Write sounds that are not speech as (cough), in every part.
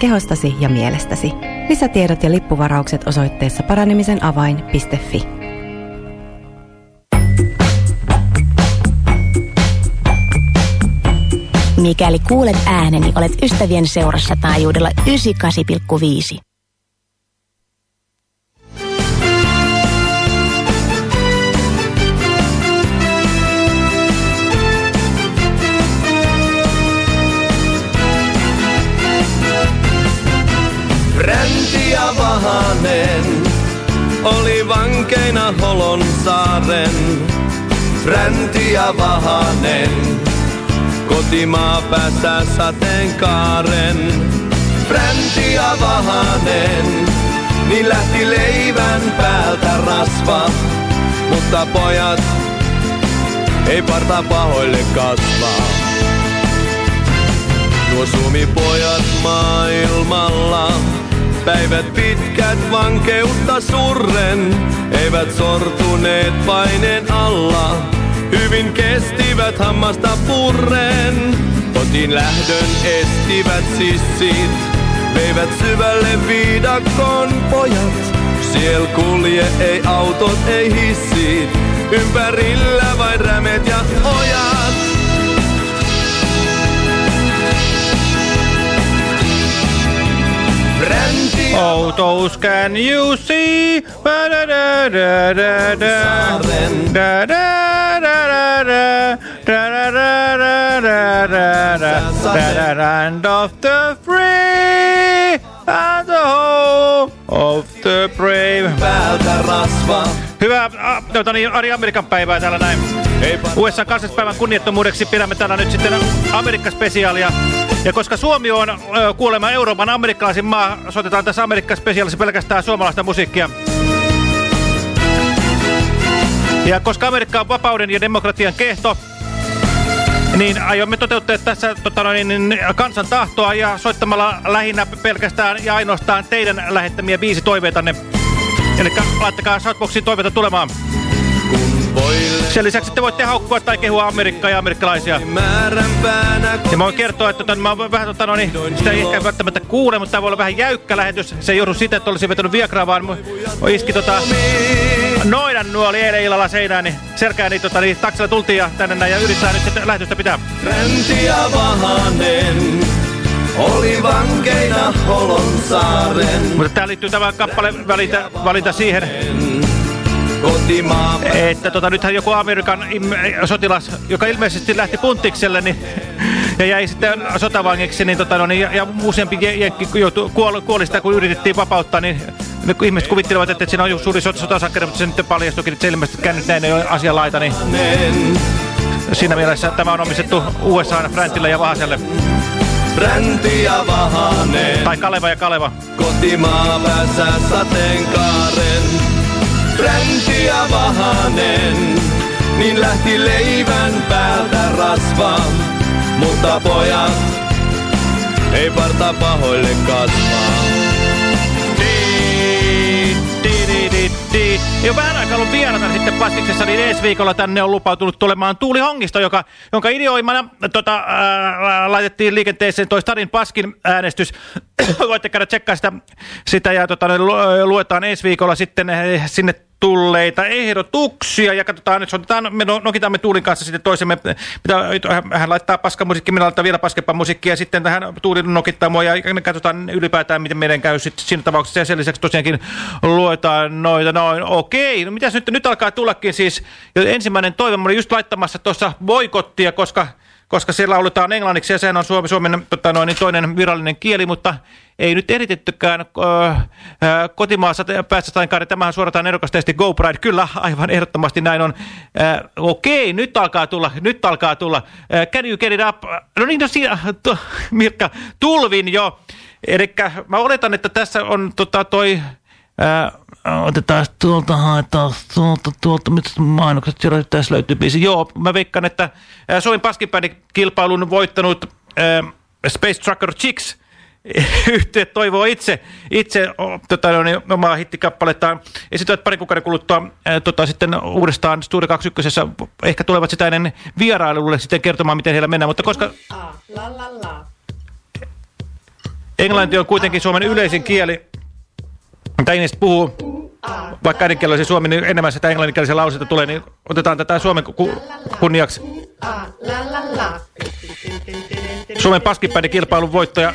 kehostasi ja mielestäsi. Lisätiedot ja lippuvaraukset osoitteessa paranemisenavain.fi. Mikäli kuulet ääneni, olet ystävien seurassa taajuudella 98,5. Vahanen oli vankeina Holon saaren. Bränti ja Vahanen, kotimaa päässä sateenkaaren. Bränti ja Vahanen, niin lähti leivän päältä rasva. Mutta pojat, ei parta pahoille kasvaa. Nuo suomipojat maailmalla Päivät pitkät vankeutta surren, eivät sortuneet paineen alla. Hyvin kestivät hammasta purren, kotiin lähdön estivät sissit. Veivät syvälle viidakon pojat, siel kulje ei autot, ei hissit. Ympärillä vain rämet ja ojat. Oh, those can you see? Da da da da da da da da da da da da da da da da land of the free and the home of the brave. Hyvää tuota niin, Ari Amerikan päivää täällä näin. USA kansallispäivän kunniattomuudeksi pidämme täällä nyt sitten Amerikka-spesiaalia. Ja koska Suomi on ö, kuulemma Euroopan amerikkalaisin maa, soitetaan tässä Amerikka-spesiaalissa pelkästään suomalaista musiikkia. Ja koska Amerikka on vapauden ja demokratian kehto, niin aiomme toteuttaa tässä tota noin, niin, kansan tahtoa ja soittamalla lähinnä pelkästään ja ainoastaan teidän lähettämiä viisi toiveitanne. Eli laittakaa Shoutboxiin toiveita tulemaan. Sen lisäksi te voitte haukkua tai kehua Amerikkaa ja amerikkalaisia. Ja mä voin kertoa, että tämän, mä oon vähän, tota, no niin, sitä ei ehkä välttämättä kuule, mutta tämä voi olla vähän jäykkä lähetys. Se ei johdu siitä, että olisin vetänyt Viagraa, vaan mä iski tota, noidan nuoli eilen illalla seinään, niin selkään niin, tota, niin taksilla tultiin ja tänne näin ja yrittää nyt sitten lähetystä pitää. Ränti ja Vahanen oli vankeina Holon saaren. Mutta tää liittyy tämä kappale valinta, valinta siihen, että tota, nythän joku Amerikan sotilas, joka ilmeisesti lähti punttikselle, niin, ja jäi sitten sotavangiksi, niin, tota, no, niin, ja, ja useampi jenkki kuoli, kuoli sitä, kun yritettiin vapauttaa, niin ne ihmiset kuvittelevat, että, että siinä on suuri sot sotasakkeri, mutta se nyt paljastukin, että se ilmeisesti käynyt näin ei ole asianlaita, niin siinä mielessä tämä on omistettu USA Fräntille ja Vahaselle. Bränti ja Vahanen. Tai Kaleva ja Kaleva. Kotimaa päässä sateenkaaren. Bränti ja Vahanen. Niin lähti leivän päältä rasva. Mutta pojat ei parta pahoille kasvaa. Jo vähän aikaa ollut vieraana sitten Pastiksessa, niin ensi viikolla tänne on lupautunut tulemaan Tuuli Hongisto, joka, jonka ideoimana tota, ää, laitettiin liikenteeseen toi Stadin Paskin äänestys. (coughs) Voitte käydä tsekkaa sitä, sitä ja tota, luetaan ensi viikolla sitten sinne tulleita ehdotuksia. Ja katsotaan nyt, soitetaan, me no, nokitamme Tuulin kanssa sitten toisemme, mitä, hän laittaa paskamusiikki, minä laitan vielä paskempaa musiikkia ja sitten tähän Tuuli nokittaa mua ja katsotaan ylipäätään, miten meidän käy sitten siinä tapauksessa. Ja sen lisäksi tosiaankin luetaan noita noin, okei, no mitäs nyt, nyt alkaa tullakin siis, ensimmäinen toive, mä olin just laittamassa tuossa boikottia, koska koska siellä lauletaan englanniksi ja sehän on Suomi, Suomen tota, noin, toinen virallinen kieli, mutta ei nyt eritettykään äh, kotimaassa päästöstainkaari. Tämähän suorataan erokastesti Go Pride. Kyllä, aivan ehdottomasti näin on. Äh, Okei, nyt alkaa tulla, nyt alkaa tulla. Äh, can you get it up? No niin, no siinä, to, Mirkka, tulvin jo. Eli mä oletan, että tässä on tota, toi... Ää, otetaan tuolta, haetaan tuolta, tuolta, mitä mainokset siellä tässä löytyy biisi. Joo, mä veikkaan, että Suomen paskipäinen kilpailun voittanut ää, Space Trucker Chicks (laughs) yhtiöt toivoo itse, itse tota, no, niin, omaa hittikappalettaan. Esityvät parin kuukauden kuluttua ää, tota, sitten uudestaan Studio 21. Ehkä tulevat sitä ennen vierailulle sitten kertomaan, miten heillä mennään, mutta koska... La, la, la. Englanti on kuitenkin Suomen yleisin kieli. Mitä ihmiset puhuu, vaikka suomi, niin enemmän sitä englanninkielisiä lauseita tulee, niin otetaan tätä Suomen ku kunniaksi. Suomen paskipäinen kilpailun voittaja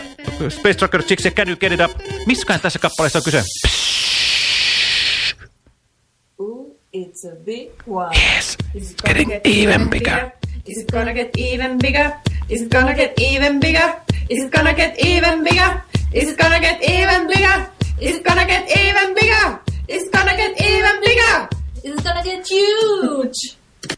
Space Trucker Chicks ja Can You Get It Up. Missäkään tässä kappaleessa on kyse? Ooh, it's a big one. Yes, Is it getting even bigger. Is it gonna get even bigger? Is it gonna get even bigger? Is it gonna get even bigger? Is it gonna get even bigger? Is it gonna get even bigger? Is it gonna get even bigger? It's gonna get huge? (laughs)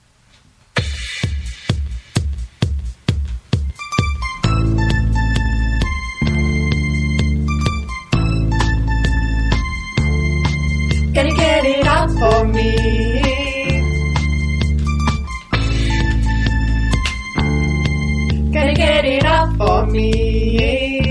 Can you get it up for me? Can you get it up for me?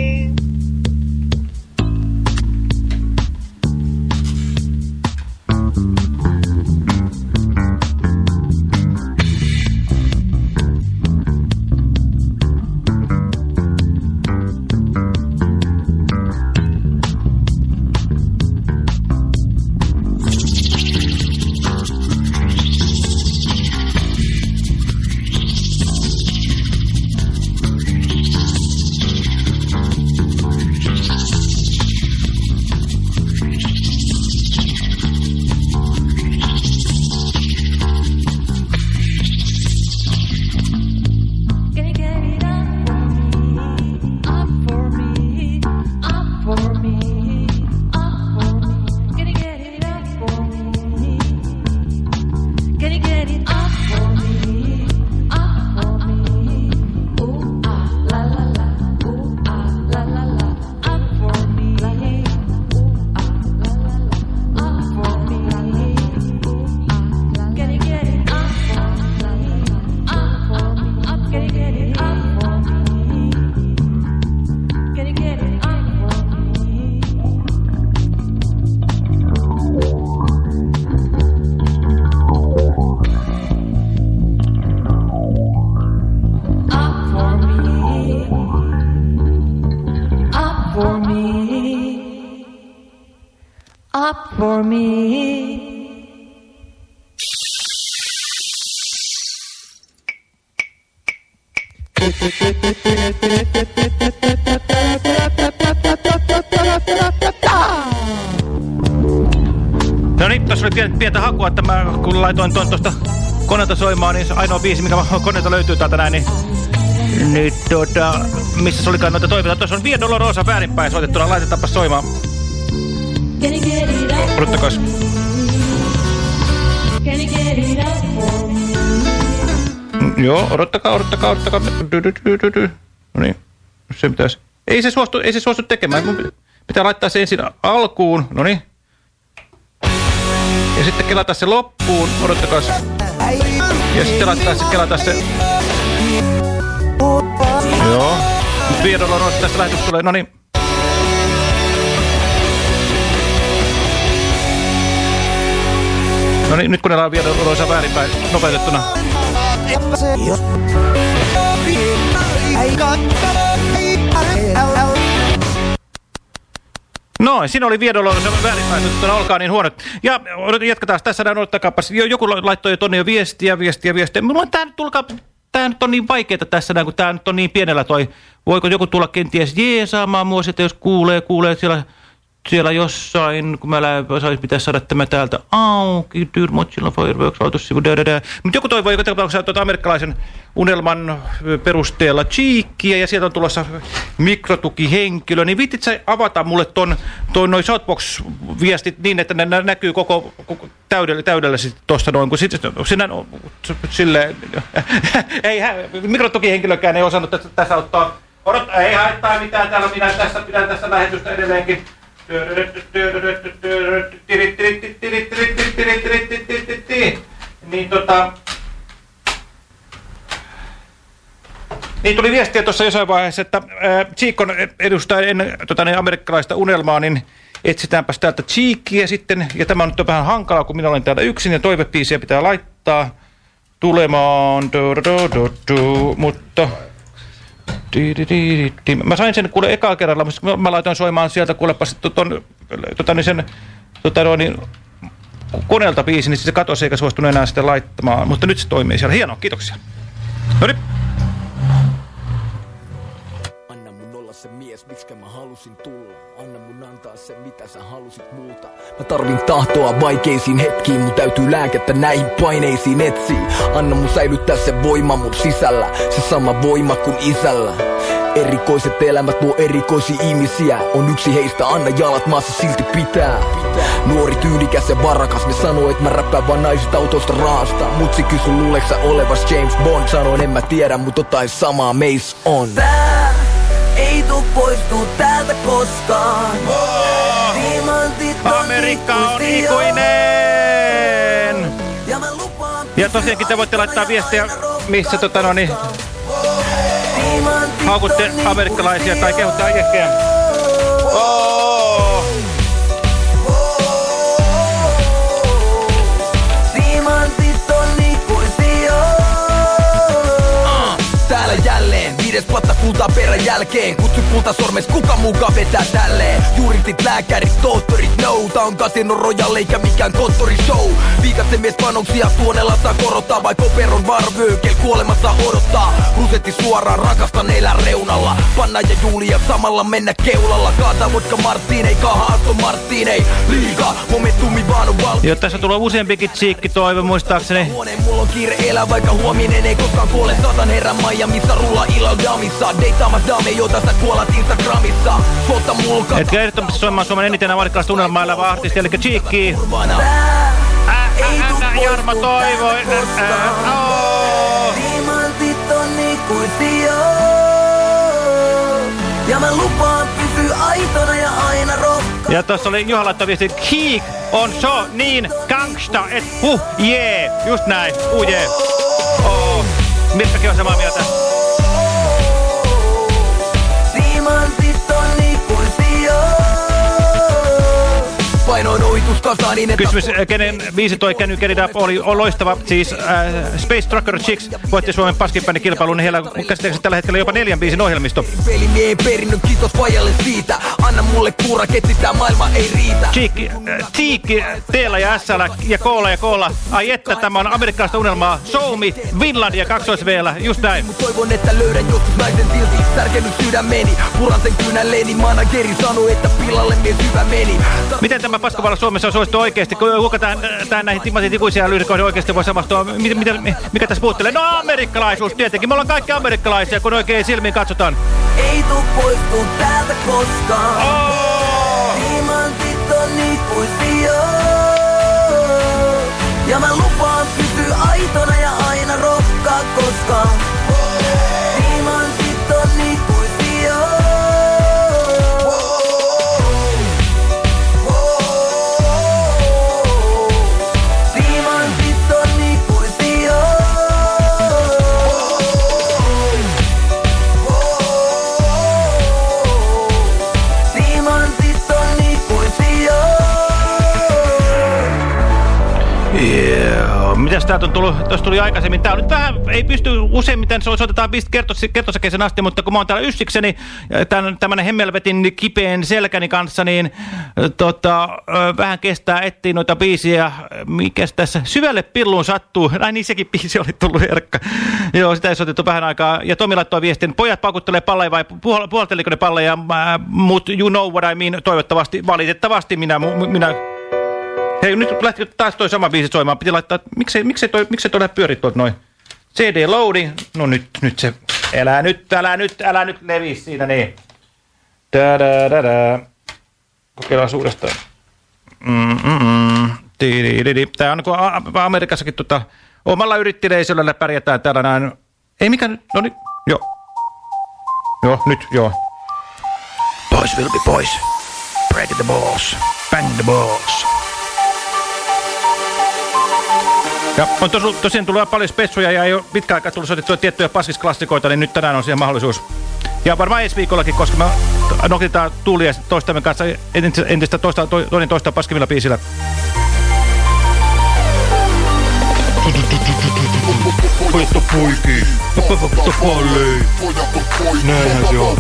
For me. No niin, tuossa oli pientä, hakua, että mä kun laitoin tuon tuosta koneelta soimaan, niin se ainoa biisi, mikä koneelta löytyy täältä näin, niin, niin tuota, missä se olikaan noita toiveita. Tuossa on Via Dolorosa väärinpäin soitettuna, laitetaanpa soimaan. Odottakas. Mm, Joo, odottakaa, odottakaa, odottakaa. No niin, se pitäisi. Ei se suostu, ei se suostu tekemään. Mun pitä- pitää laittaa se ensin alkuun. No niin. Ja sitten kelata se loppuun. Odottakaa. Ja sitten laittaa se, kelata se. Joo. Viedolla on tästä lähetys tulee. No niin. No niin, nyt kun ne on viedolla väärinpäin nopeutettuna. Noin, siinä oli viedoloilla väärinpäin, että olkaa niin huonot. Ja jatketaan tässä, näin odottakaapas. Jo- Joku laittoi jo tonne jo viestiä, viestiä, viestiä. Mulla tää nyt, tulkaa, tää nyt on niin vaikeaa tässä näin, kun tää nyt on niin pienellä toi. Voiko joku tulla kenties jeesaamaan mua sitten, jos kuulee, kuulee siellä, siellä jossain, kun mä lähdin, pitäisi saada tämä täältä auki, Dyrmochilla Fireworks, valtuussivu, Mutta joku toivoi joka tapauksessa tuota amerikkalaisen unelman perusteella Cheekkiä, ja sieltä on tulossa mikrotukihenkilö, niin viitit sä avata mulle ton, ton noin Shoutbox-viestit niin, että ne nä- näkyy koko, koko täydellä, täydellisesti tuosta noin, kun sit, sinä, silleen, (laughs) ei, mikrotukihenkilökään ei osannut tässä ottaa, Odot, ei haittaa mitään, täällä minä tässä pidän tässä lähetystä edelleenkin. Niin tota... Niin tuli viestiä tuossa jossain vaiheessa, että Cheekon edustaa ennen tota, niin, amerikkalaista unelmaa, niin etsitäänpäs täältä Cheekia sitten. Ja tämä on nyt vähän hankala, kun minä olen täällä yksin ja toivepiisiä pitää laittaa tulemaan. Du, du, du, du, mutta. Mä sain sen kuule ekaa kerralla, mutta mä- laitoin soimaan sieltä kuulepa sitten ton, tota, niin sen tota, no, niin, koneelta biisi, niin se katosi eikä suostunut enää sitten laittamaan. Mutta nyt se toimii siellä. Hienoa, kiitoksia. No niin. Anna mun olla se mies, miksi mä halusin tulla. Antaa se, mitä sä halusit multa. Mä tarvin tahtoa vaikeisiin hetkiin, mun täytyy lääkettä näihin paineisiin etsiä. Anna mun säilyttää se voima mun sisällä, se sama voima kuin isällä. Erikoiset elämät luo erikoisia ihmisiä On yksi heistä, anna jalat maassa silti pitää Nuori tyylikäs ja varakas Ne sanoo, et mä räppään vaan naisista autosta raasta Mutsi kysy luuleeks sä olevas James Bond Sanoin en mä tiedä, mut jotain samaa meis on Tää ei tuu poistuu täältä koskaan. Diamantit on Amerikka on ikuinen! Ja mä lupaan Ja tosiaankin te voitte laittaa viestiä, missä tota no niin, haukutte amerikkalaisia tai kehutte jekkejä. Oh! Viides vuotta kultaa perän jälkeen. Kutsu kulta sormes, kuka muka vetää tälleen? Juuritit, lääkärit, tohtorit, no Tää on Casino Royale eikä mikään konttorishow Viikatte mies panoksia, tuonella saa korottaa Vai koperon varvöökel kuolemassa odottaa Rusetti suoraan, rakastan elää reunalla. Panna ja Julia samalla mennä keulalla. Kaata vodka Martinei, kaha Aston Martinei Liiga, momentumi vaan on valmiina Jo, tässä tulee useampikin tsiikki toive muistaakseni. Huoneen mulla on kiire elää, vaikka huominen ei koskaan kuole. Satan herran Miamiissa, rulla illalla damissa Deittaamas dame, jota sä kuolat Instagramissa Suotta mulka Etkä ehdottomasti soimaan Suomen eniten amerikkalaista unelmaa elävä artisti, eli Cheekki. Jarmo Toivo. Diamantit on ikuisia. Ja mä lupaan pysyä aitona ja aina. Ja tuossa oli Juha laittoi viesti, Cheek on so niin gangsta, et huh, jee. Yeah. Just näin, uh jee. Yeah. Oh. Mirkkakin on samaa mieltä. Kysymys, äh, kenen biisi toi Can Get It Up oli on loistava. Siis äh, Space Trucker Chicks voitti Suomen paskipänni kilpailun. Niin heillä käsittääkseni tällä hetkellä jopa neljän biisin ohjelmisto. Pelimiehen perinnön kiitos vajalle siitä Anna mulle kuura, ketsitää maailma ei riitä Cheekki, äh, Cheekki, Teellä ja SL ja Koola ja Koola. Ai että, tämä on amerikkalaista unelmaa. Soumi, Finlandia, kaksois vielä. Just näin. Mut toivon, että löydän joskus naisen silti Särkenyt sydämeni, puran sen kynälleeni Manageri sanoi, että pilalle mies hyvä meni Miten tämä paskavalla Suomessa on suosittu oikeasti? Kuka tähän, tähän näihin Timothy ikuisia lyyrikoihin oikeasti voi samastua? Mitä, mitä, mikä tässä puuttelee? No amerikkalaisuus tietenkin. Me ollaan kaikki amerikkalaisia, kun oikein silmiin katsotaan. Ei tuu poistuu täältä koskaan. Oh! Diamantit on ikuisia. Ja mä lupaan pysyä aitona ja aina rohkaa koskaan. Mitäs täältä on tullut? Tuossa tuli aikaisemmin. Tää on nyt vähän, ei pysty useimmiten, so soitetaan kertosäkeisen asti, mutta kun mä oon täällä yssikseni, tämän, tämmönen hemmelvetin kipeän selkäni kanssa, niin tota, vähän kestää etsiä noita biisiä. Mikäs tässä? Syvälle pilluun sattuu. (laughs) Ai niin, sekin biisi oli tullut herkka. Joo, sitä ei soitettu vähän aikaa. Ja Tomi laittoi viestin, pojat pakuttelee palleja vai puhalteliko ne palleja? Mut you know what I mean, toivottavasti, valitettavasti minä, minä Hei, nyt lähti taas toi sama biisi soimaan. Piti laittaa, miksei, miksei toi, miksei toi pyörit tuolta noin? CD loading. No nyt, nyt se, älä nyt, älä nyt, älä nyt levi siinä niin. Da, da, da, da. Kokeillaan uudestaan. Mm, mm, mm. Tää on A- A- Amerikassakin tota, omalla yrittileisöllä pärjätään täällä näin. Ei mikä nyt, no niin, joo. Joo, nyt, joo. Boys will be boys. Break the balls. Bang the balls. Ja on tos, tosiaan tullut paljon spessuja ja ei ole pitkään aikaa tullut soitettua tiettyjä paskisklassikoita, niin nyt tänään on siihen mahdollisuus. Ja varmaan ensi viikollakin, koska me nokitetaan tuulia toistamme kanssa entistä- entistä toista, to, toinen toista paskivilla biisillä. Pojat pallein. Pojat on poikii, Näinhän se on.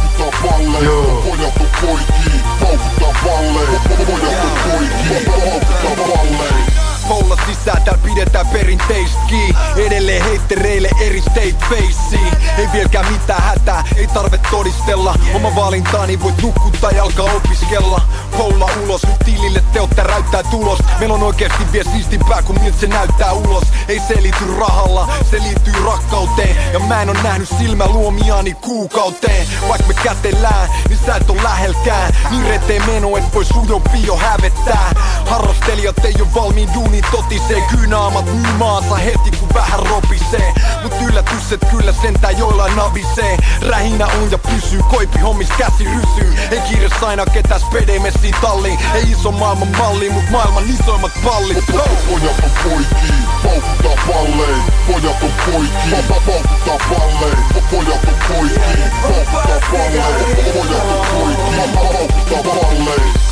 Joo. Pojat on poikii, paukuttaa pallein. Pojat on poikii, paukuttaa pallein. Folla sisään, tääl pidetään perinteistä kiinni. Edelleen heittereille eri state faceen Ei vieläkään mitään hätää, ei tarve todistella. Oma valintaani voit nukkuttaa ja alkaa opiskella. Folla ulos, nyt tilille teot täräyttää tulos. Meillä on oikeesti vielä siistimpää kuin miltä se näyttää ulos. Ei se liity rahalla, se liittyy rakkauteen. Ja mä en oo nähnyt silmä luomiani kuukauteen. Vaikka me kätellään, niin sä et oo lähelkään. Niin reteen meno, et voi sudopio jo hävettää. Harrastelijat ei oo valmiin duuniin totisee Kyynaamat myy maansa heti kun vähän ropisee Mut yllätys et kyllä sentään joillain navisee Rähinä on ja pysyy, koipi hommis käsi rysyy Ei kiire aina ketään spede messiin talliin Ei iso maailman malli, mut maailman isoimmat pallit. Pojat on poikii, paukuttaa pallein. Pojat on poikii, paukuttaa pallein. Pojat on poikii, paukuttaa pallein. Pojat on poikii, paukuttaa pallein.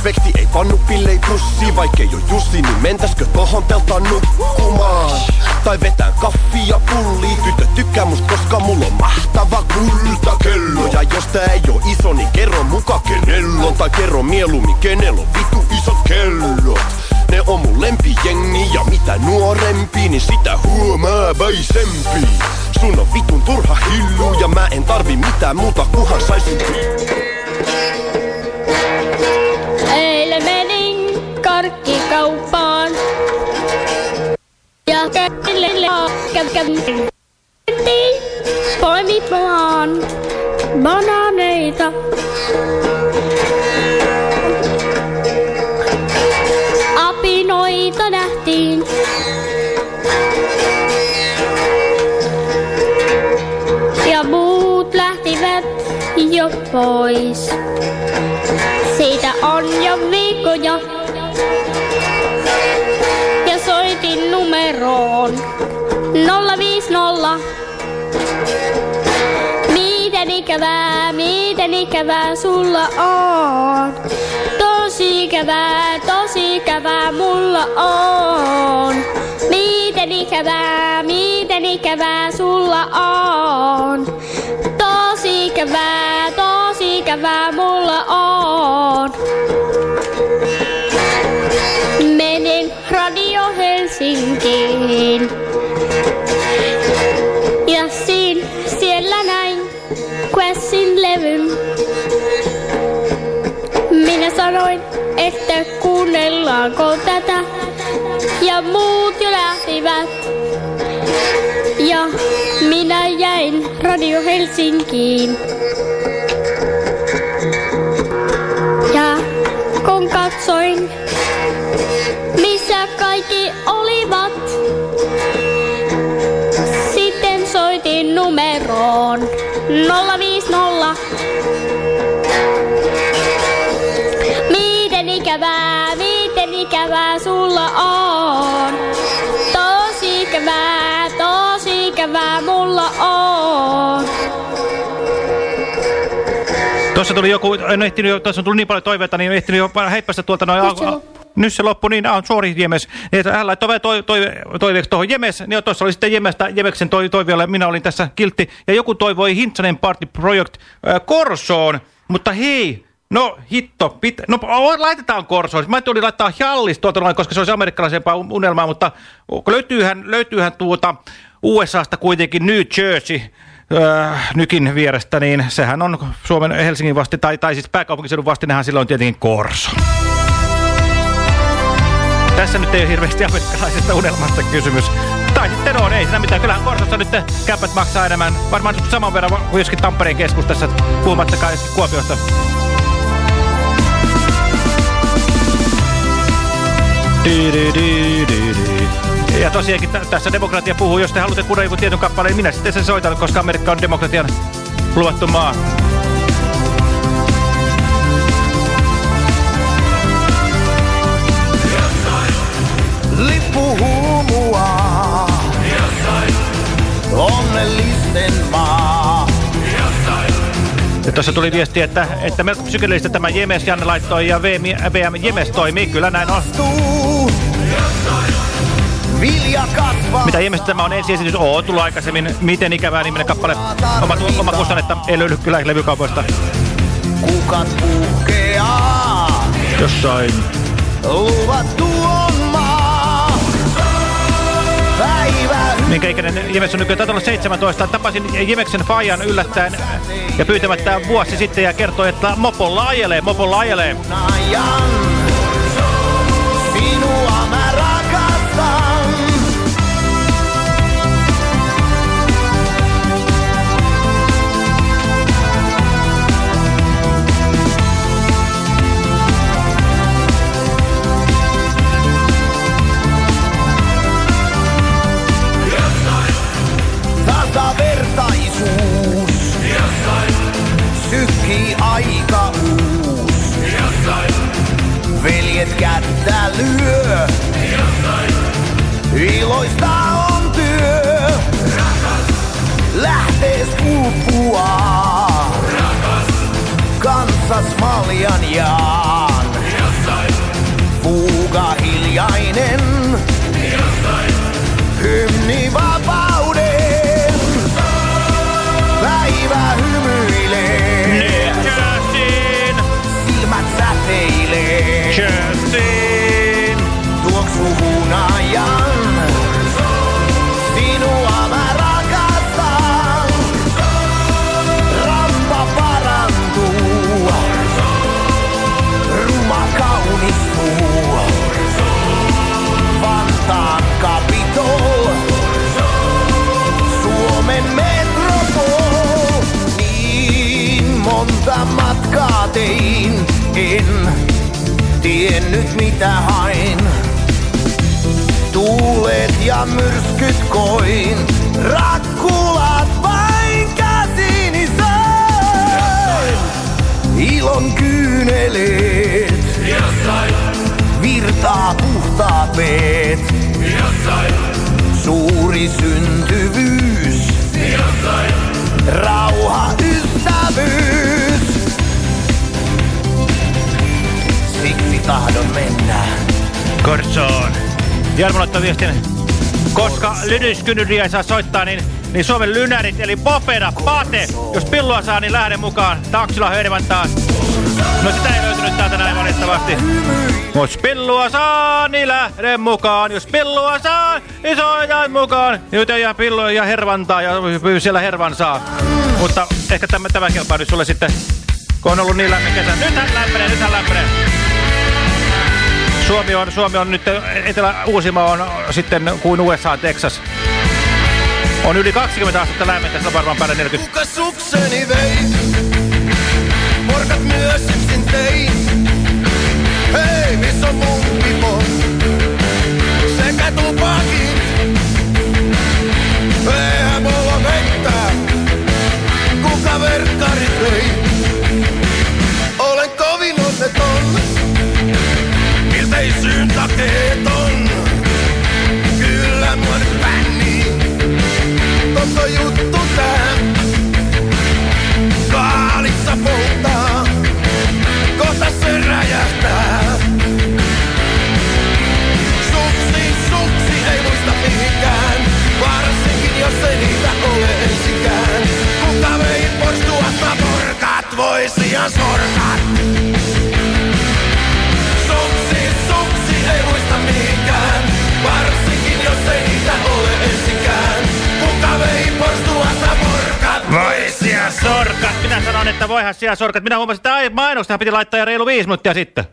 Spekti ei pannu pillei pussiin, vaikkei oo Jussi, niin mentäskö tohon teltaan nukkumaan? Tai vetään kaffia pulli, tyttö tykkää must, koska mulla on mahtava kultakello. Ja jos tää ei oo iso, niin kerro muka kenellä on, tai kerro mieluummin kenellä on vitu isot kellot. Ne on mun lempijengi ja mitä nuorempi, niin sitä huomaaväisempi. Sun on vitun turha hillu ja mä en tarvi mitään muuta, kuhan saisin Eilen menin karkkikauppaan. Ja käville kävin poimimaan banaaneita. Apinoita nähtiin. Ja muut lähtivät jo pois. Siitä on jo viikkoja. Ja soitin numeroon 050. Miten ikävää, miten ikävää sulla on? Tosi ikävää, tosi ikävää mulla on. Miten ikävää, miten ikävää sulla on? Tosi ikävää, tosi ikävää mulla kuunnellaanko tätä. Ja muut jo lähtivät. Ja minä jäin Radio Helsinkiin. Tuossa tuli joku, en ehtinyt jo, tuossa on tullut niin paljon toiveita, niin en ehtinyt jo heippästä tuolta noin. Nyt se al- loppui. Nyt se loppui, niin on sorry Jemes. Niin, että hän laittoi vielä toi, toive, toiveeksi tuohon Jemes, niin tuossa oli sitten Jemestä, Jemeksen toi, minä olin tässä kiltti. Ja joku toivoi Hintsanen Party Project äh, Korsoon, mutta hei, no hitto, pit, no laitetaan Korsoon. Mä tulin laittaa Hjallis tuolta noin, koska se olisi amerikkalaisempaa unelmaa, mutta löytyyhän, löytyyhän tuota USAsta kuitenkin New Jersey, Öö, nykin vierestä, niin sehän on Suomen Helsingin vasti, tai, tai siis pääkaupunkiseudun vastinehan silloin tietenkin Korso. Tässä nyt ei ole hirveästi amerikkalaisesta unelmasta kysymys. Tai sitten on, ei siinä mitään. Kyllähän Korsossa nyt kämpät maksaa enemmän. Varmaan saman verran kuin joskin Tampereen keskustassa, puhumattakaan joskin Kuopiosta. Di, di, di, di, di. Ja tosiaankin tä- tässä demokratia puhuu, jos te haluatte kuunnella joku tietyn kappaleen, minä sitten sen soitan, koska Amerikka on demokratian luvattu maa. Lippu huumua. Onnellisten maa. Ja tuossa tuli viesti, että, että melko psykedeellistä tämä Jemes Janne laittoi ja VM, Jemes toimii. Kyllä näin on. Tuu. Vilja kasvaa. Mitä ihmeessä tämä on ensi esitys? Oo, tullut aikaisemmin. Miten ikävää niminen kappale. Oma, oma kustannetta ei löydy kyllä levykaupoista. Kukat puhkeaa, Jossain. luvattu on maa. Päivä Minkä ikäinen Jimes on nykyään? Taitaa olla 17. Tapasin Jimeksen Fajan yllättäen ja pyytämättä vuosi sitten ja kertoi, että mopolla ajelee, mopolla ajelee. ajan. Kättä. Iloista on työ. Lähtees pulppua. Kansas maljan jaan. Fuuga hiljainen. Hymni vapauden. Tein. En tiennyt mitä hain. Tuulet ja myrskyt koin, rakkulat vain käsini sain. Ilon kyyneleet, virtaa puhtaat veet. Suuri syntyvyys, rauha, ystävyys. Tahdon mennä. Korsoon. Jarmo laittaa viestin. Koska lynyskynyriä ei saa soittaa, niin, niin Suomen lynärit, eli Popeda, Pate. Jos pillua saa, niin lähde mukaan. Taksilla höydevän taas. No sitä ei löytynyt täältä näin valitettavasti. Jos pillua saa, niin lähde mukaan. Jos pillua saa, niin soitan mukaan. Nyt ja pillua ja hervantaa ja pyy siellä hervan saa. Mutta ehkä tämä, tämä kelpaa nyt sulle sitten, kun on ollut niin lämmin kesä. Nythän lämpenee, nythän lämpenee. Suomi on, Suomi on nyt, Etelä-Uusimaa on sitten kuin USA, Texas. On yli 20 astetta lämmintä, se on varmaan päälle 40. Kuka sukseni vei? Porkat myös yksin tein. Hei, missä on mun pipo? Sekä tupakin. Eihän mulla vettä. Kuka verkkarit vei? Sorkat, minä sanon, että voihan siellä sorkat. Minä huomasin, että ai, mainostahan piti laittaa jo reilu viisi minuuttia sitten.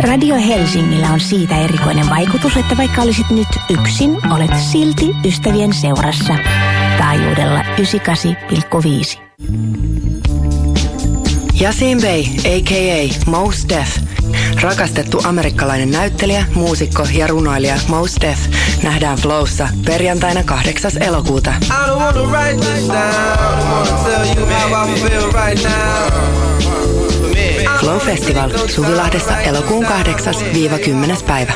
Radio Helsingillä on siitä erikoinen vaikutus, että vaikka olisit nyt yksin, olet silti ystävien seurassa. Taajuudella 98,5. Yasin Bey, a.k.a. Mos Def. Rakastettu amerikkalainen näyttelijä, muusikko ja runoilija Mos Def nähdään Flowssa perjantaina 8. elokuuta. Flow Festival Suvilahdessa elokuun 8-10. päivä.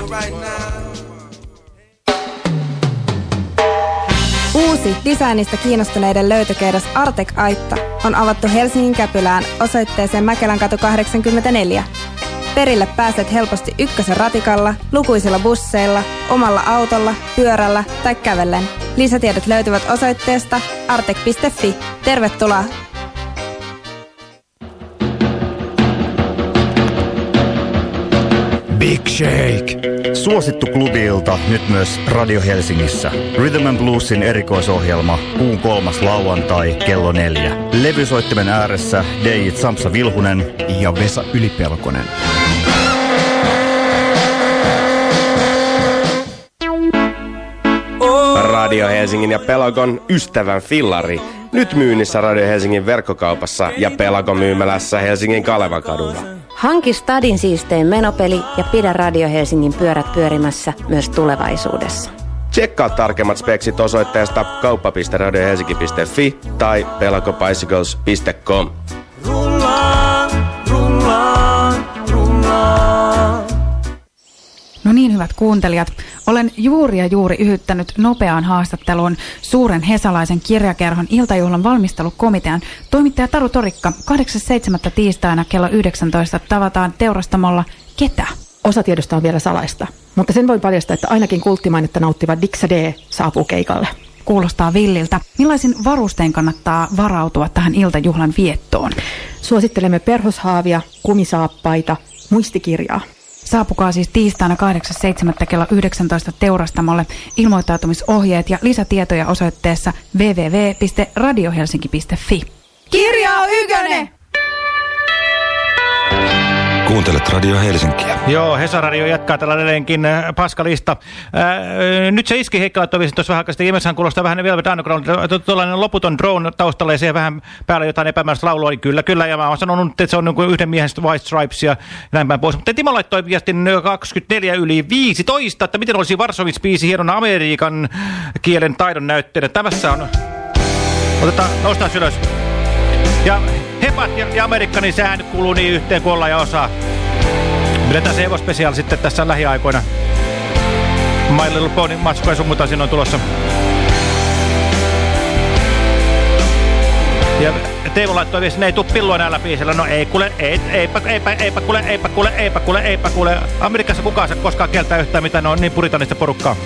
Uusi designista kiinnostuneiden löytökehdas Artek Aitta on avattu Helsingin Käpylään osoitteeseen Mäkelän katu 84. Perille pääset helposti ykkösen ratikalla, lukuisilla busseilla, omalla autolla, pyörällä tai kävellen. Lisätiedot löytyvät osoitteesta artek.fi. Tervetuloa! Big Shake. Suosittu klubiilta nyt myös Radio Helsingissä. Rhythm and Bluesin erikoisohjelma kuun kolmas lauantai kello neljä. Levysoittimen ääressä DJ Samsa Vilhunen ja Vesa Ylipelkonen. Radio Helsingin ja Pelagon ystävän fillari. Nyt myynnissä Radio Helsingin verkkokaupassa ja Pelagon myymälässä Helsingin Kalevakadulla. Hanki Stadin siisteen menopeli ja pidä Radio Helsingin pyörät pyörimässä myös tulevaisuudessa. Tsekkaa tarkemmat speksit osoitteesta kauppa.radiohelsinki.fi tai pelagobicycles.com. kuuntelijat. Olen juuri ja juuri yhyttänyt nopeaan haastatteluun suuren hesalaisen kirjakerhon iltajuhlan valmistelukomitean. Toimittaja Taru Torikka, 8.7. tiistaina kello 19 tavataan teurastamolla ketä? Osa tiedosta on vielä salaista, mutta sen voi paljastaa, että ainakin kulttimainetta nauttiva Dixa D saapuu keikalle. Kuulostaa villiltä. Millaisin varustein kannattaa varautua tähän iltajuhlan viettoon? Suosittelemme perhoshaavia, kumisaappaita, muistikirjaa. Saapukaa siis tiistaina 8.7. kello 19 teurastamolle. Ilmoittautumisohjeet ja lisätietoja osoitteessa www.radiohelsinki.fi. Kirja on ykönen! Kuuntelet Radio Helsinkiä. Joo, Hesaradio jatkaa tällä edelleenkin äh, paskalista. Ää, äh, nyt se iski Heikka laittoi tuossa vähän aikaa Imeshän kuulostaa vähän Velvet Underground. Tuollainen loputon drone taustalla ja siihen vähän päällä jotain epämääräistä laulua. Niin kyllä, kyllä. Ja mä oon sanonut, että se on niin yhden miehen White Stripes ja näin päin pois. Mutta Timo laittoi viestin 24 yli 15, että miten olisi Varsovits biisi hienona Amerikan kielen taidon näytteenä. Tämässä on... Otetaan, noustaan ylös. Ja Hepat ja, Amerikka, niin sehän nyt kuuluu niin yhteen kuin ja osaa. Pidetään se Evo Special sitten tässä lähiaikoina. My Little Pony, Matsko ja sun muuta siinä on tulossa. Ja Teemu laittoi viestin, ei tuu pillua näillä biisillä. No ei kuule, ei, eipä, eipä, eipä kuule, eipä kuule, eipä kuule, eipä kuule. Amerikassa kukaan se koskaan kieltää yhtään mitään, ne on niin puritanista porukkaa.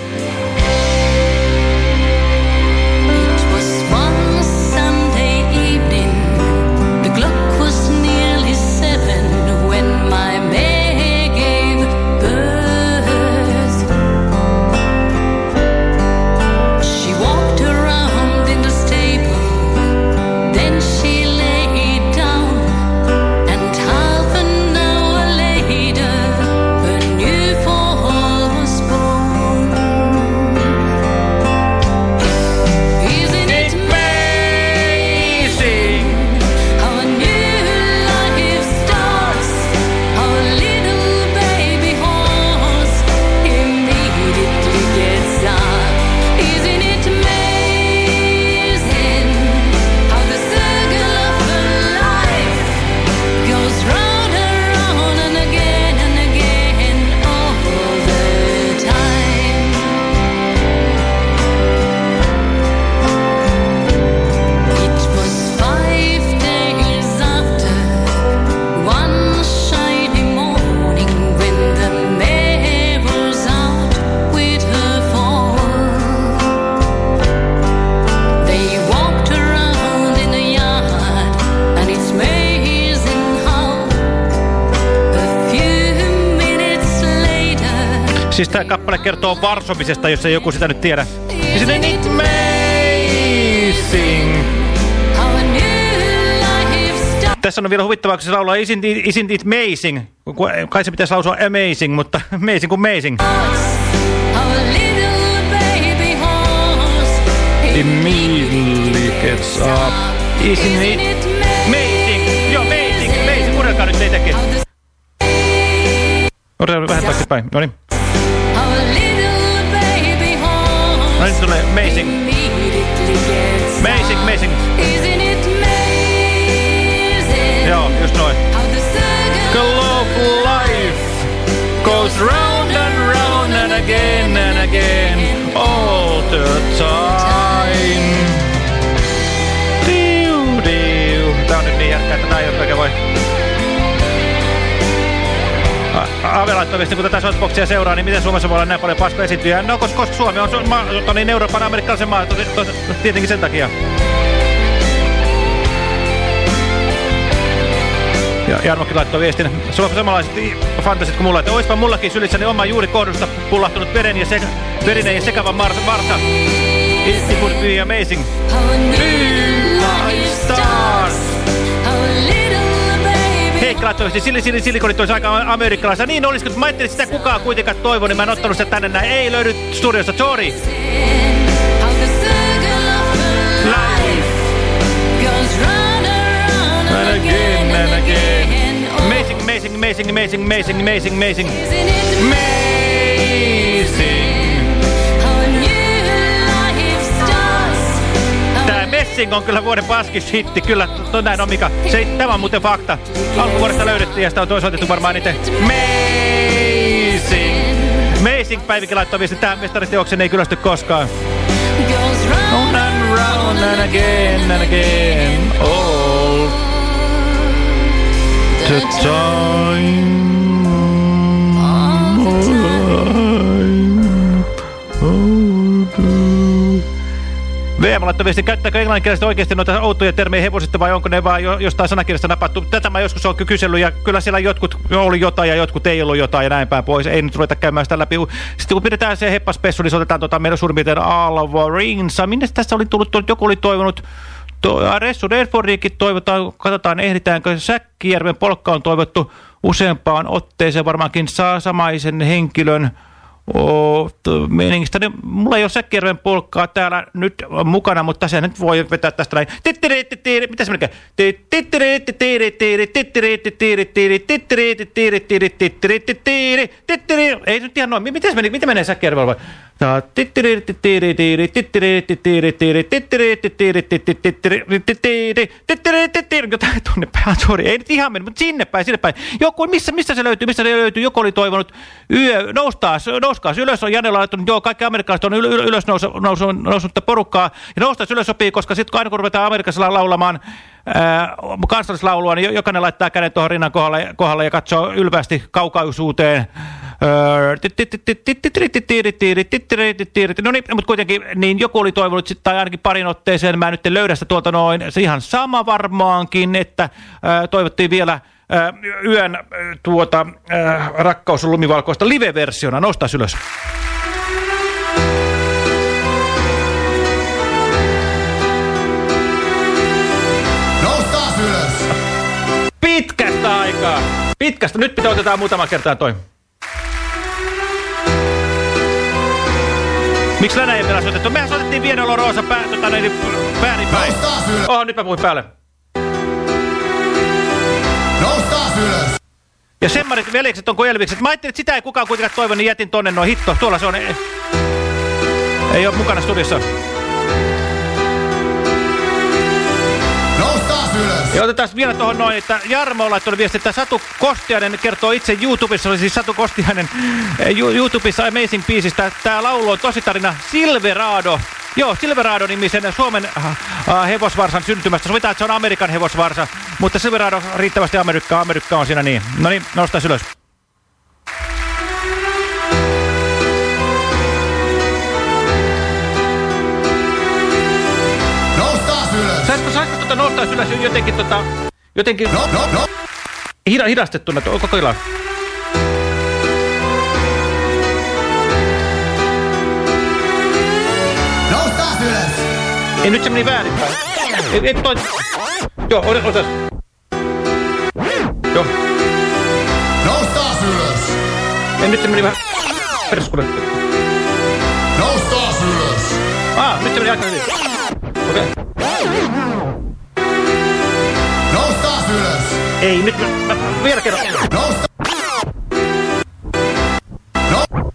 Kertoo Varsomisesta, jos ei joku sitä nyt tiedä. Isn't it amazing? Tässä on vielä huvittavaa, kun se laulaa Isn't it, isn't it amazing? Kai se pitäisi lausua amazing, mutta (laughs) amazing kuin amazing. Immediately gets up. Isn't it amazing? Joo, amazing, amazing. Kuunnelkaa nyt teitäkin. Odotetaan vähän taaksepäin. No niin. Nyt tulee amazing. Amazing, amazing. Joo, just noin. Glow life goes round and round and again and again all the time. Diu, diu. Tää on nyt niin jätkä, että tää ei oo oikein voi. Viesti, kun tätä Soundboxia seuraa, niin miten Suomessa voi olla näin paljon paskoja esiintyjä? No, koska, koska Suomi on tota, niin Euroopan amerikkalaisen maa, tosi, tosi, tietenkin sen takia. Ja Jarmokin laittoi viestin. Se on samanlaiset fantasit kuin mulla, että oispa mullakin sylissäni oma juuri kohdusta pullahtunut veren ja seka, verinen ja sekava Marsa. Marsa. It, it would be amazing. Heikka viestin. Sili, sili, silikonit olisi aika amerikkalaisia. Niin olisiko, mä ajattelin, sitä kukaan kuitenkaan toivon, niin mä en ottanut sitä tänne näin. Ei löydy studiosta, sorry. Again. Amazing, amazing, amazing, amazing, amazing, amazing, amazing. Tää Messing on kyllä vuoden paskis hitti, kyllä, to, näin on Mika. Se, tämä on muuten fakta. Alkuvuodesta löydettiin ja sitä on toisaaltettu varmaan itse. Amazing! Amazing Päivikin laittoi viesti, tähän mestariteokseen ei kyllästy koskaan. Round and round and again and again. All the time. VM laittoi viesti, käyttääkö englanninkielistä oikeasti noita outoja termejä hevosista vai onko ne vaan jo, jostain sanakirjasta napattu? Tätä mä joskus olen kysellyt ja kyllä siellä jotkut oli jotain ja jotkut ei ollut jotain ja näin päin pois. Ei nyt ruveta käymään sitä läpi. Sitten kun pidetään se heppaspessu, niin se otetaan tuota meidän suurin piirtein Rings. Minne tässä oli tullut, joku oli toivonut to, Ressu Redfordiinkin toivotaan, katsotaan ehditäänkö. Säkkijärven polkka on toivottu useampaan otteeseen varmaankin saa samaisen henkilön Oh. Niin, mulla ei ole Säkkijärven polkkaa täällä nyt mukana, mutta se nyt voi vetää tästä näin. Mitä se menee? Ei nyt ihan noin. Miten se menee? Miten menee Säkkijärven jotain tuonne päin, ei nyt ihan mennyt, mutta sinne päin, sinne päin. Joku, missä, missä se löytyy, missä se löytyy, joku oli toivonut, yö, noustaas, nouskaas ylös, on Janella laittanut, joo, kaikki amerikkalaiset on yl, ylös nousu, nousu, nousunutta porukkaa, ja noustaas ylös sopii, koska sitten aina kun ruvetaan Amerikassa laulamaan ää, kansallislaulua, niin jokainen laittaa käden tuohon rinnan kohdalle, kohdalle ja katsoo ylvästi kaukaisuuteen. No niin, mutta kuitenkin niin joku oli toivonut, tai ainakin parin otteeseen, mä nyt en löydä sitä tuolta noin, se ihan sama varmaankin, että ää, toivottiin vielä ää, yön tuota, rakkaus on lumivalkoista live-versiona, nostaa. Noustaan ylös! Pitkästä aikaa! Pitkästä, nyt pitää otetaan muutama kertaa toi. Miksi Länä ei vielä soitettu? Mehän soitettiin Viedolo Roosa pää, tota, niin, väärinpäin. Oho, nyt mä puhuin päälle. Noustaan ylös! Ja semmarit veljekset onko Elvikset? Mä ajattelin, että sitä ei kukaan kuitenkaan toivo, niin jätin tonne noin hitto. Tuolla se on. Ei, ei ole mukana studiossa. Ylös! Ja otetaan vielä tuohon noin, että Jarmo on laittanut viesti, että Satu Kostiainen kertoo itse YouTubessa, oli siis Satu Kostiainen eh, YouTubessa Amazing Piecistä. Tämä laulu on tositarina Silverado. Joo, Silverado-nimisen Suomen äh, äh, hevosvarsan syntymästä. Sovitaan, että se on Amerikan hevosvarsa, mutta Silverado riittävästi Amerikkaa. Amerikka on siinä niin. No niin, nostaa ylös. Tuota nostaa ylös jotenkin tota... Jotenkin... No, no, no! Hida, hidastettuna, kokeillaan. Noustaan ylös! Ei, nyt se meni väärinpäin. Ei, ei, toi... Joo, otas, otas. Joo. Noustaan ylös! Ei, nyt se meni vähän... Perskule. Noustaan ylös! Ah, nyt se meni aika hyvin. Okei. Okay. Noustaan ylös! Ei, nyt mä, mä, vielä kerran. Noustaan! Noustaan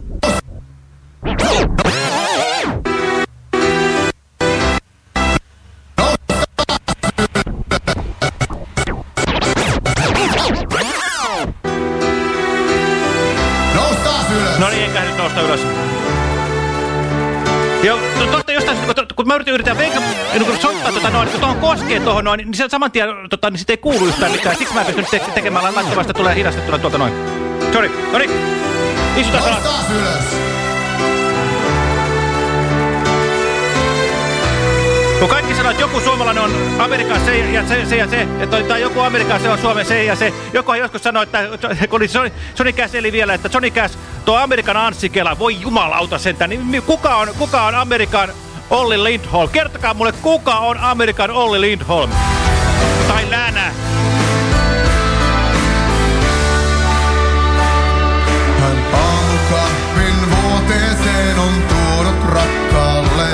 kun, mä yritän, yritän veikka, niin kun soittaa tota noin, kun tuohon koskee tuohon noin, niin se saman tien, tota, niin sit ei kuulu yhtään mitään. Siksi mä en pystynyt te tekemään, laittavasta tulee hidastettuna tuolta noin. Sori, no niin. Istutaan alas. taas ylös. Kun kaikki sanoo, että joku suomalainen on Amerikan se ja se, se ja se, että tai joku Amerikan se on Suomen se ja se. Joku joskos sanoi, että kun oli Sony, Sony Cash eli vielä, että Sony Cash, tuo Amerikan Anssi Kela, voi jumalauta sentään, niin kuka on, kuka on Amerikan Olli Lindholm? Kertokaa mulle, kuka on Amerikan Olli Lindholm? Tai Länä. Hän aamukahvin vuoteeseen on tuonut rakkaalle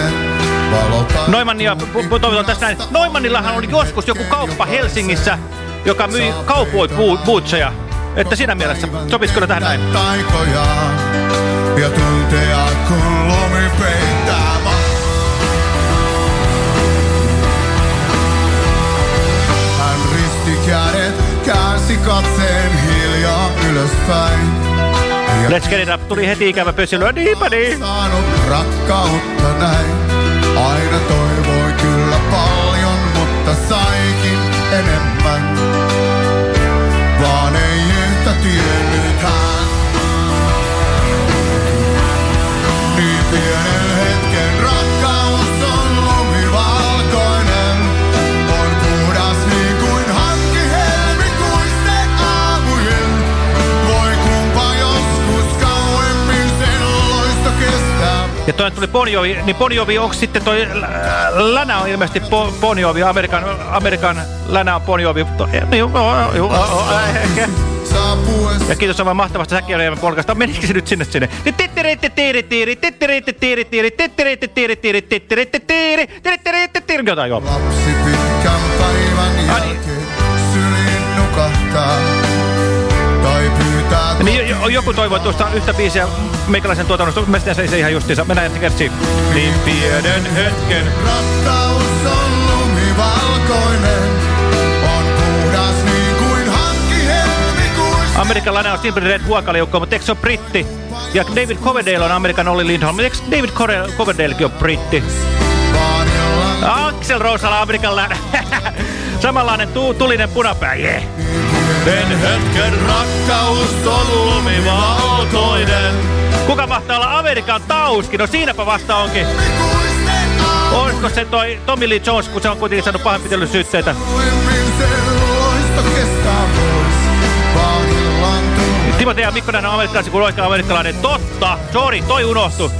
pu- pu- toivotan tässä näin. Noimannillahan oli joskus joku kauppa Helsingissä, joka myi kaupoit buutseja. Että siinä mielessä, sopisi kyllä tähän näin. Taikojaan ja tunteja kun käänsi katseen hiljaa ylöspäin. Let's get it up. Tuli heti ikävä pössily. Niinpä niin. Saanut rakkautta näin. Aina toivoi kyllä paljon, mutta saikin enemmän. Toi tuli Ponjovi, niin Ponjovi onko sitten toi L- Länä on ilmeisesti po, Ponjovi, Amerikan, Amerikan Länä on eh, niin, äh. Ja kiitos aivan mahtavasta säkkiöljäämän polkasta. Menikö se nyt sinne sinne? Jotain joo. Lapsi pitkän päivän jälkeen syliin nukahtaa. Niin, jo- joku toivoi tuosta yhtä biisiä meikäläisen tuotannosta. Mielestäni se ihan justiinsa. Mennään ensin kertsiin. Niin pienen hetken. Rakkaus on lumivalkoinen. On puhdas niin kuin hanki helmikuista. Amerikan länä on Simple Red huokaliukko, mutta eikö se ole britti? Ja David Coverdale on Amerikan Olli Lindholm. Eikö David Cove- Coverdalekin ole britti? Axel Rosala Amerikan. (laughs) Samanlainen tu tulinen punapää, yeah. Sen hetken rakkaus on lumivalkoinen. Kuka mahtaa olla Amerikan tauski? No siinäpä vasta onkin. Olisiko se toi Tommy Lee Jones, kun se on kuitenkin saanut pahoinpitelysyytteitä? Timote ja Mikkonen on amerikkalaisen kuin oikea amerikkalainen. Totta! Sorry, toi unohtu.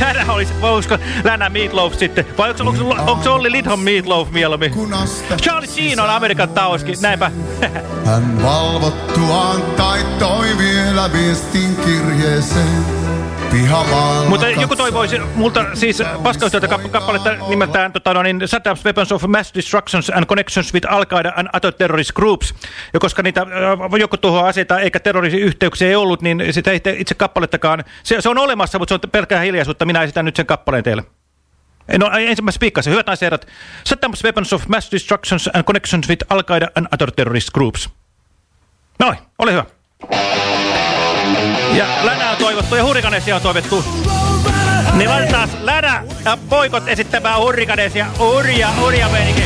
Länä olisi, voisiko Länä Meatloaf sitten? Vai onko, onko, onko se Olli Lindholm Meatloaf mieluummin? Charlie Sheen on Amerikan tauski, näinpä. (laughs) Hän valvottuaan taittoi vielä viestin kirjeeseen. Pihamaalla Mutta joku toivoisi multa siis paskaustyötä kap kappaletta nimeltään tota, no, niin, Saddam's Weapons of Mass Destructions and Connections with Al-Qaeda and Other Terrorist Groups. Ja koska niitä äh, joku tuhoa aseita eikä terroriyhteyksiä ei ollut, niin sitä ei itse kappalettakaan. Se, se on olemassa, mutta se on pelkkää hiljaisuutta. Minä esitän nyt sen kappaleen teille. No ensimmäisessä spiikkasin. Hyvät naiset herrat. Saddam's Weapons of Mass Destructions and Connections with Al-Qaeda and Other Terrorist Groups. Noin, ole hyvä. Ja Länä on toivottu ja Hurrikanesia on toivottu. Niin laitetaan Länä ja poikot esittämään Hurrikanesia. Urja, urja meininki.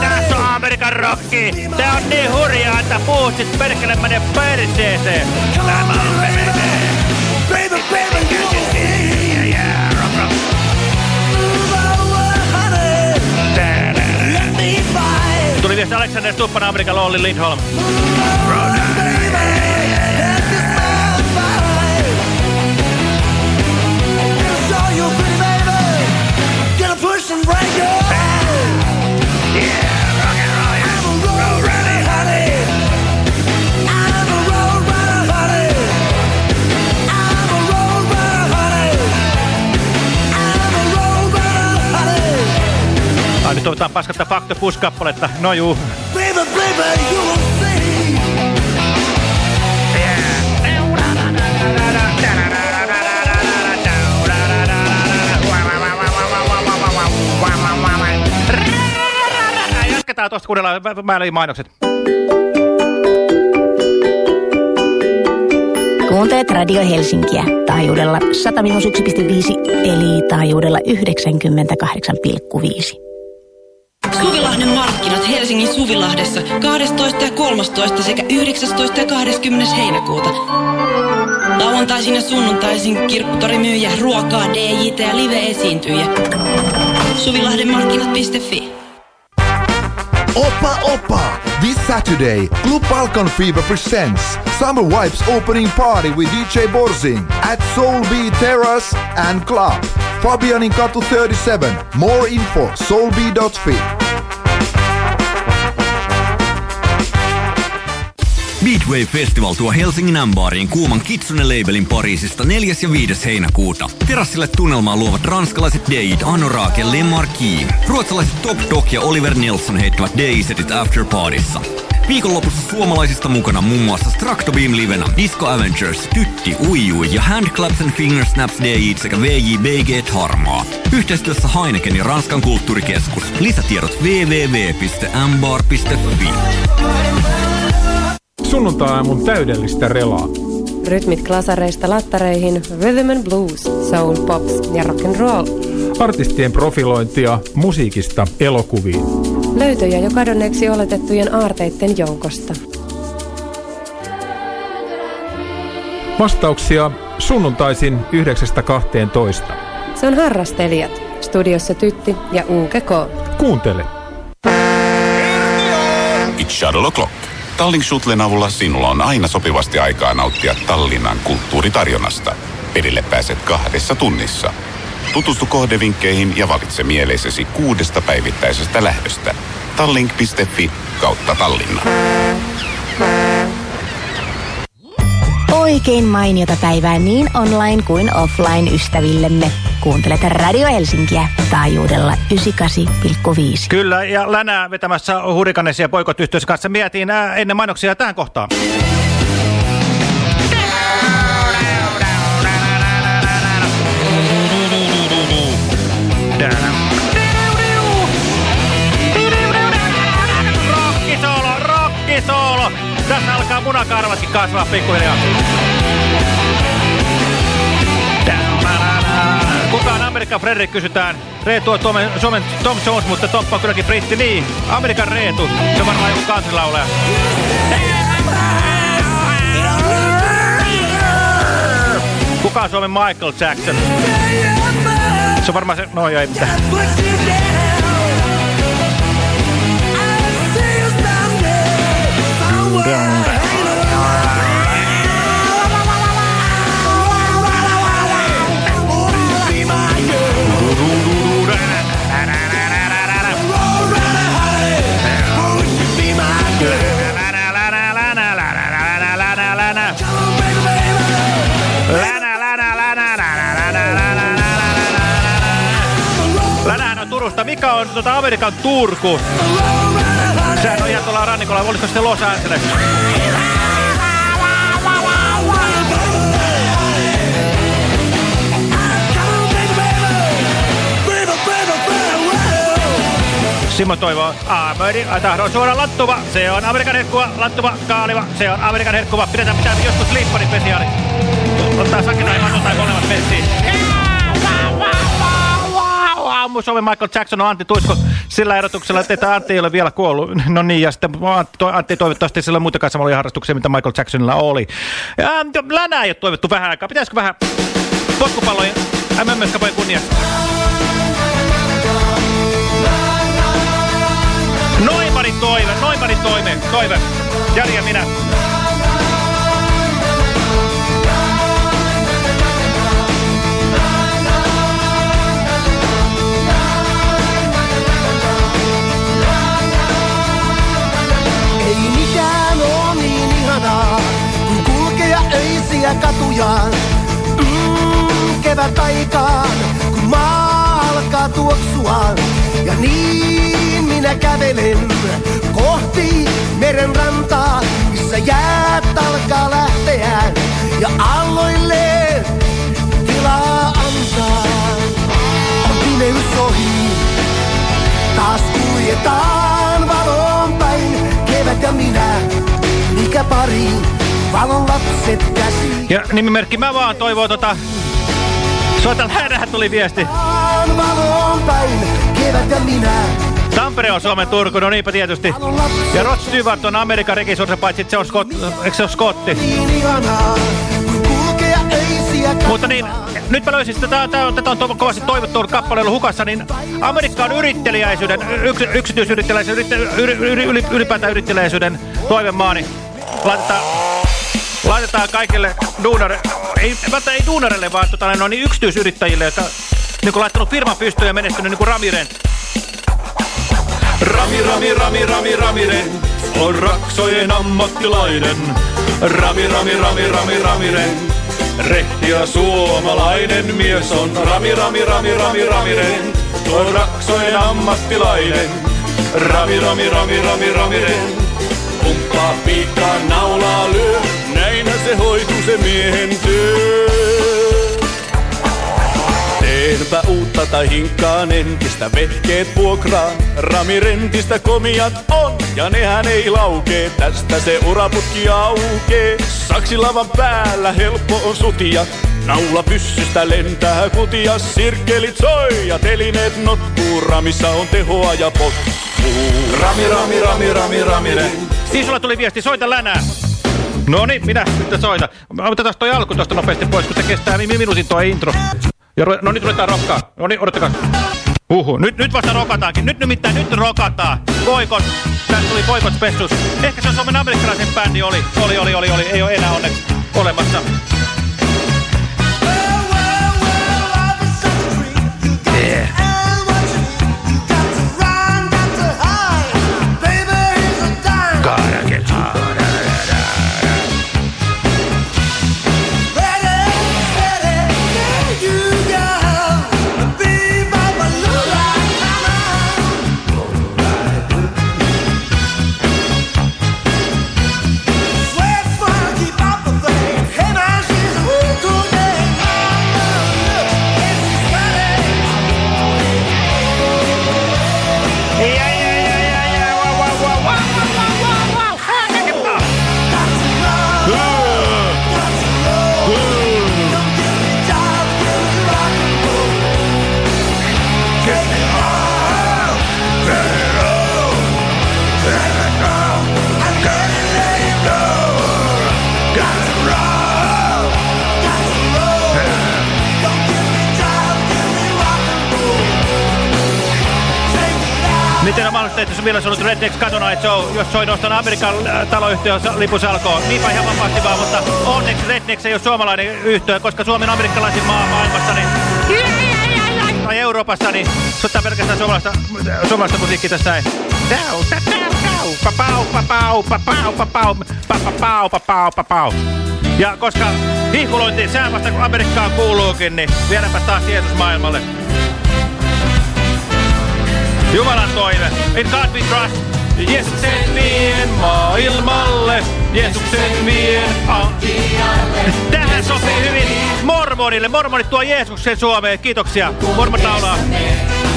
Tässä on Amerikan rocki. Tää on niin hurjaa, että puustit perkele menee perseeseen. Tämä on PPP. Baby, baby. Tuli viesti Alexander Stuppan Amerikan Olli Lindholm. Ai nyt otetaan paskatta Fakto Push-kappaletta. No juu. Baby, baby, you will see. Jatketaan tuosta kuunnellaan mä mainokset. Kuuntelet Radio Helsinkiä taajuudella 101,5 eli taajuudella 98,5. Helsingin Suvilahdessa 12. ja 13. sekä 19. ja 20. heinäkuuta. Lauantaisin ja sunnuntaisin kirpputori myyjä, ruokaa, DJT ja live-esiintyjä. Suvilahdenmarkkinat.fi Oppa Oppa! This Saturday, Club Balkan Fever presents Summer Wipes opening party with DJ Borzing at Soul B Terrace and Club. Fabianin Katu 37. More info soulb.fi. Beatwave Festival tuo Helsingin Ambaariin kuuman Kitsune-labelin Pariisista 4. ja 5. heinäkuuta. Terassille tunnelmaa luovat ranskalaiset DJt Anorak ja Le Marquis. Ruotsalaiset Top Dog ja Oliver Nelson heittävät DJ-setit Afterpartissa. Viikonlopussa suomalaisista mukana muun muassa Stracto Beam livenä, Disco Avengers, Tytti, Uiju ja Handclaps and Fingersnaps DJt sekä VJBG Harmaa. Yhteistyössä Heineken ja Ranskan kulttuurikeskus. Lisätiedot www.ambar.fi. Sunnuntai-aamun täydellistä relaa. Rytmit klasareista lattareihin, rhythm and blues, soul, pops ja rock and roll. Artistien profilointia musiikista elokuviin. Löytöjä jo kadonneeksi oletettujen aarteiden joukosta. Vastauksia sunnuntaisin 9.12. Se on Harrastelijat. Studiossa Tytti ja Uuke K. Kuuntele. It's Shuttle O'Clock. Tallink Shuttlen avulla sinulla on aina sopivasti aikaa nauttia Tallinnan kulttuuritarjonnasta. Perille pääset kahdessa tunnissa. Tutustu kohdevinkkeihin ja valitse mieleisesi kuudesta päivittäisestä lähdöstä. Tallink.fi kautta Tallinna. Oikein mainiota päivää niin online kuin offline ystävillemme. Kuuntelet Radio Helsinkiä taajuudella 98,5. Kyllä, ja Länää vetämässä Hurrikanes ja Poikot yhteydessä kanssa mietin ennen mainoksia tähän kohtaan. Rokkisoolo, rokkisoolo! Tässä alkaa munakarvatkin kasvaa pikkuhiljaa. Kuka on Amerikan Fredrik, kysytään. Reetu on Tom, Suomen Tom Jones, mutta Tomppa on kylläkin britti. Niin, Amerikan Reetu. Se on varmaan joku kansilaulaja. Kuka on Suomen Michael Jackson? Se on varmaan se... No ei mitään. Länähän Mikä on tuota Amerikan Turku? Sehän on ihan tuolla rannikolla. Olisiko sitten Los Angeles? Simo toivoo, Aamöidi, tahdon suora lattuva, se on Amerikan herkkua, lattuva, kaaliva, se on Amerikan herkkuva, pidetään pitää joskus liipparin spesiaali. Ottaa sakki tai matu tai molemmat messiin. Ammu Suomen Michael Jackson on Antti Tuisku sillä erotuksella, että Antti ei ole vielä kuollut. No niin, ja sitten Antti, toivottavasti sillä on muitakaan samoja harrastuksia, mitä Michael Jacksonilla oli. Ja, Länää ei ole toivottu vähän aikaa. Pitäisikö vähän potkupalloja MMS-kapojen kunniassa? Noimarin toive, Noimarin toive, toive. Jari ja minä. Öisiä katujaan. Mm, kevät aikaan, kun maa alkaa tuoksua. Ja niin minä kävelen kohti meren rantaa, missä jäät alkaa lähteä. Ja aalloille tilaa antaa. On pimeys ohi, taas kuljetaan valon päin. Kevät ja minä, mikä pari, valon lapset käsi. Ja nimimerkki mä vaan toivoo tota... Soita lähdähän (laughs) tuli viesti. Valon päin, kevät ja minä, Tampere on Suomen Turku, no niinpä tietysti. Ja Rod Stewart on Amerikan rekisorsa, paitsi että se on, skot, eikö se ole skotti. Mutta niin, nyt mä löysin sitä, tää, tää, tätä on to, kovasti toivottu ollut kappaleella hukassa, niin Amerikka on yrittelijäisyyden, yks, yksityisyrittelijäisyyden, yrittä, yri, yri, yli, ylipäätään yrittelijäisyyden toivemaa, niin laitetaan, laitetaan kaikille duunare, ei, ei duunarelle, vaan tota, no, niin yksityisyrittäjille, jotka niin kuin laittanut firman pystyyn ja menestynyt niin kuin Ramiren. Rami, Rami, Rami, Rami, Ramiren on raksojen ammattilainen. Rami, Rami, Rami, Rami, Ramiren. Rehti ja suomalainen mies on Rami, Rami, Rami, Rami, Ramiren. On raksojen ammattilainen. Rami, Rami, Rami, Rami, Ramiren. Pumppaa piikkaa naulaa lyö. Näinhän se hoituu se miehen työ. Teenpä uutta tai hinkkaan entistä, vehkeet vuokraa. Ramirentistä komiat on, ja nehän ei laukee. Tästä se uraputki aukee. Saksilavan päällä helppo on sutia. Naula pyssystä lentää kutia, sirkkelit soi ja telineet notkuu. Ramissa on tehoa ja potkuu. Rami, rami, rami, rami, ramire. Siis sulla tuli viesti, soita länää. No niin, minä sitten soitan. Otetaan toi alku tosta nopeasti pois, kun se kestää mi minuutin tuo intro. Ja no nyt ruvetaan rokkaa. No niin, odottakaa. Uhu, nyt, nyt vasta rokataankin. Nyt nimittäin, nyt rokataan. Boikot. Tästä tuli Boikot Spessus. Ehkä se on Suomen amerikkalaisen bändi oli. Oli, oli, oli, oli. Ei ole enää onneksi olemassa. On X Cotton Eye Show, jos soi nostan Amerikan äh, taloyhtiön lipusalkoon. Niinpä ihan vapaasti vaan, mutta onneksi Rednex ei ole suomalainen yhtiö, koska Suomen amerikkalaisin maa maailmassa, niin tai Euroopassa, niin sottaa pelkästään suomalaista, suomalaista musiikkia tässä ei. Papau, papau, papau, papau, papau, papau, papau. Ja koska hihkulointi sää vasta kun Amerikkaan kuuluukin, niin viedäänpä taas Jeesus maailmalle. Jumalan toive. In God we trust. Jeesuksen vien maailmalle. Jeesuksen vien Tähän sopii hyvin mormonille. Mormonit tuo Jeesuksen Suomeen. Kiitoksia. Mormon laulaa.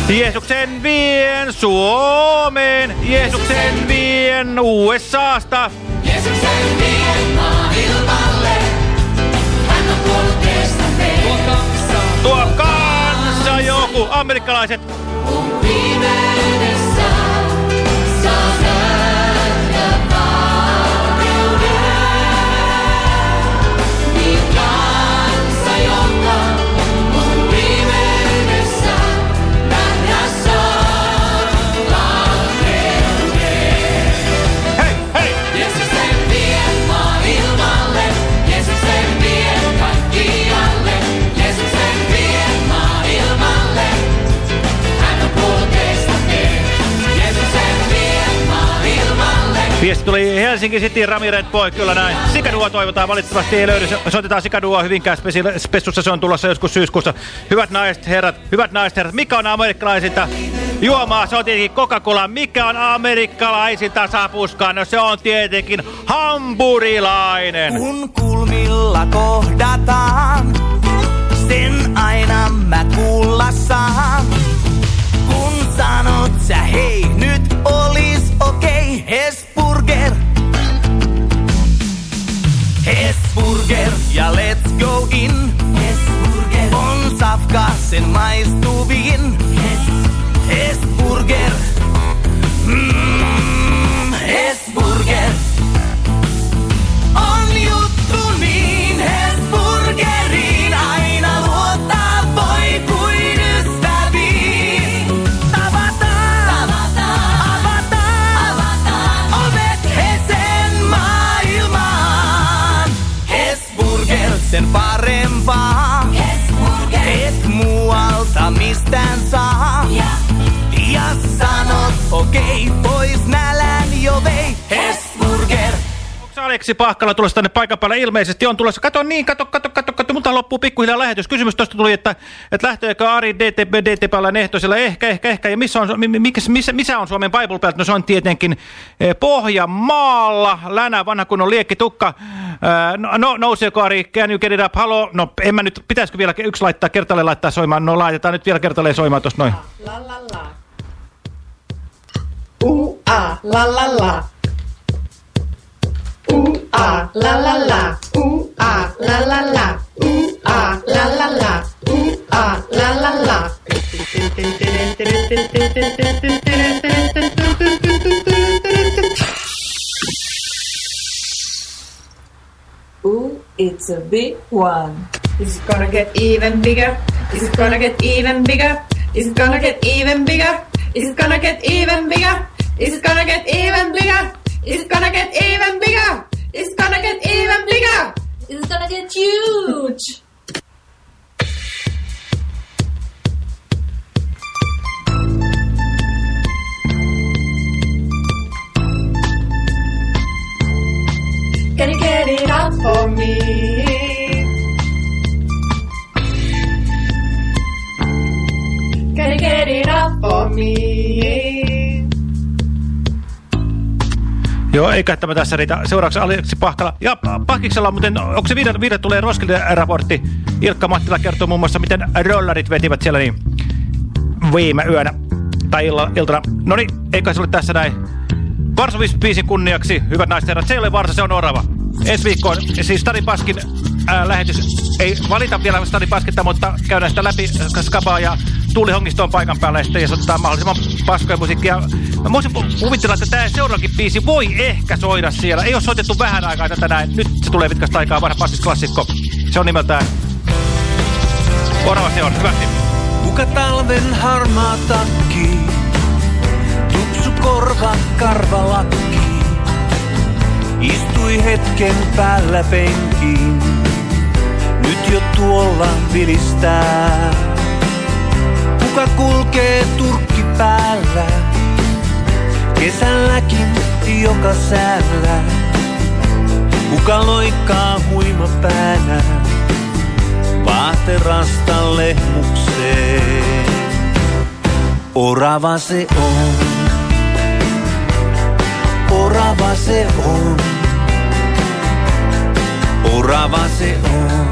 Jeesuksen vien Suomeen. Jeesuksen vien USAsta. Jeesuksen vien maailmalle. Hän on kuollut kestämme. Tuo kansa. Tuo kansa joku. Amerikkalaiset. Pimeydessä saa Viesti tuli Helsinki City Ramired Boy, kyllä näin. Sikadua toivotaan, valitettavasti ei löydy. Soitetaan Sikadua Hyvinkään spessussa, se on tulossa joskus syyskuussa. Hyvät naiset, herrat, hyvät naiset, herrat, mikä on amerikkalaisinta juomaa? Se on tietenkin Coca-Cola. Mikä on amerikkalaisinta sapuskaa? No se on tietenkin hamburilainen. Kun kulmilla kohdataan, sen aina mä kuulla saan. Kun sanot sä hei, nyt olis okei, okay, Burger. Hessburger, ja let's go in. Hessburger, von Safkassen meist du Wien. Hess, Hessburger, mm, Hessburger. Aleksi Pahkala tulossa tänne paikan päälle? Ilmeisesti on tulossa. Kato niin, kato, kato, kato, kato. Mutta loppuu pikkuhiljaa lähetys. Kysymys tuosta tuli, että, että lähteekö Ari DTP, DTPllä ehtoisella? Ehkä, ehkä, ehkä. Ja missä on, mi- mi- mikä- missä, missä on Suomen Bible Belt? No se on tietenkin eh, Pohjanmaalla. Länä, vanha kun on liekkitukka. Eh, No, no nouseeko Ari? Can you get it up? Halo? No en mä nyt, pitäisikö vielä yksi laittaa kertalle laittaa soimaan? No laitetaan nyt vielä kertalle soimaan tuosta noin. La la la. U a la la la. U a la la la. U a la la la. U a la la la. U a la la la. Ooh, it's a big one. Is it gonna get even bigger? Is it gonna get even bigger? Is it gonna get even bigger? Is it gonna get even bigger? Is it gonna get even bigger? Is it gonna get even bigger? It's gonna get even bigger? It's gonna get huge. Can you get it up for me? Can you get it up for me? Joo, eikä tämä tässä riitä. Seuraavaksi Aleksi Pahkala. Ja Pahkiksella muuten, onko se viide, viide tulee Roskilde-raportti? Ilkka Mattila kertoo muun muassa, miten rollarit vetivät siellä niin viime yönä tai illa, iltana. No niin, eikä se ole tässä näin. Varsovis-biisin kunniaksi, hyvät naiset ja herrat, se ei ole Varsa, se on Orava. Ensi viikkoon, siis Stadi Paskin ää, lähetys, ei valita vielä Stadi Pasketta, mutta käydään sitä läpi äh, Skabaa ja Tuuli Hongisto on paikan päällä ja sitten ottaa mahdollisimman paskoja musiikkia. Mä voisin kuvitella, että tämä seuraavakin biisi voi ehkä soida siellä. Ei ole soitettu vähän aikaa tätä näin. Nyt se tulee pitkästä aikaa, vanha Passis-klassikko. Se on nimeltään Orava se on, hyvästi. Kuka talven harmaa takki, tupsu korva karvalakki, istui hetken päällä penkiin, nyt jo tuolla vilistää. Kuka kulkee turkki päällä, kesälläkin joka säällä, kuka loikkaa huima päänä, vaahterasta lehmukseen. Orava se on, orava se on, orava se on,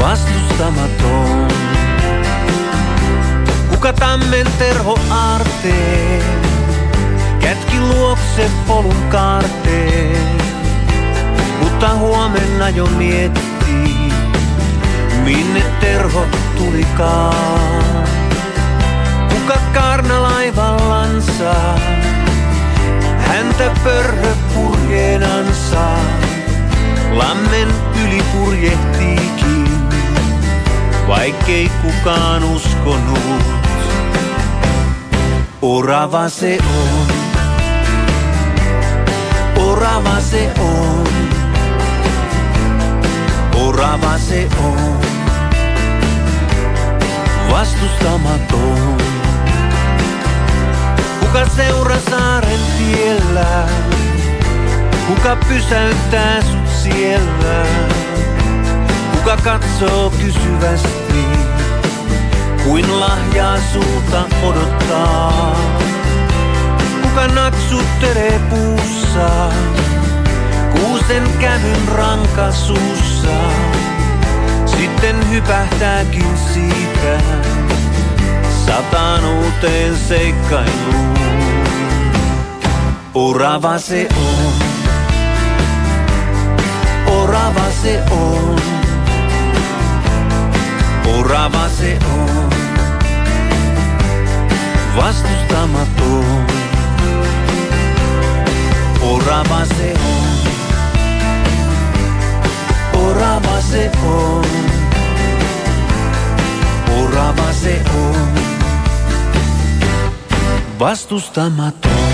vastustamaton. Kuka tammen terho aarteen, kätki luokse polun kaarteen, mutta huomenna jo miettii, minne terho tulikaan. Kuka karnalaivallansa, häntä pörhö purjeenansa, lammen yli purjehtiikin, vaikkei kukaan uskonut. Orava se on, orava se on, orava se on, vastustamaton. Kuka seuraa saaren tiellä, kuka pysäyttää sut siellä, kuka katsoo kysyvästi, kuin lahjaa sulta odottaa. Kuka naksuttelee puussa, kuusen kävyn rankasuussa, sitten hypähtääkin siitä sataan uuteen seikkailuun. Orava se on, orava se on, orava se on, vastustamaton. Orava se on, orava se on, orava se on, vastustamaton.